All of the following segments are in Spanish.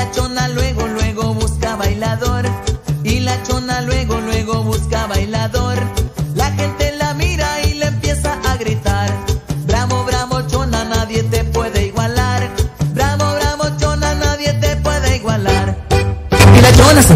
la chona luego, luego busca bailador. Y la chona luego, luego busca bailador. La gente la mira y le empieza a gritar. Bravo, bravo, chona, nadie te puede igualar. Bravo, bravo, chona, nadie te puede igualar. Y la chona se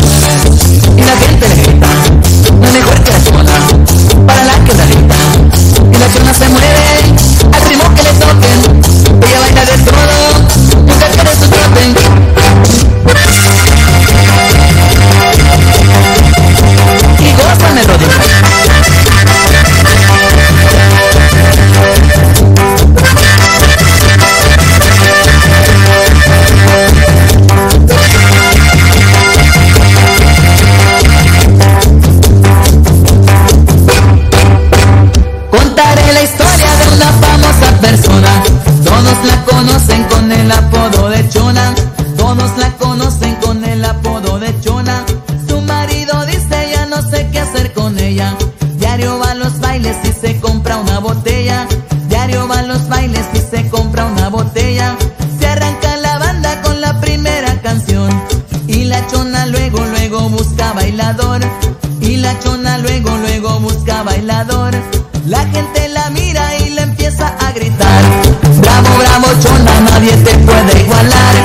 Todos la conocen con el apodo de Chona. Todos la conocen con el apodo de Chona. Su marido dice ya no sé qué hacer con ella. Diario va a los bailes y se compra una botella. Diario va a los bailes y se compra una botella. Se arranca la banda con la primera canción. Y la chona luego, luego busca bailador. Y la chona luego, luego busca bailador. La gente la mira y empieza a gritar. Bravo, bravo, chona, nadie te puede igualar.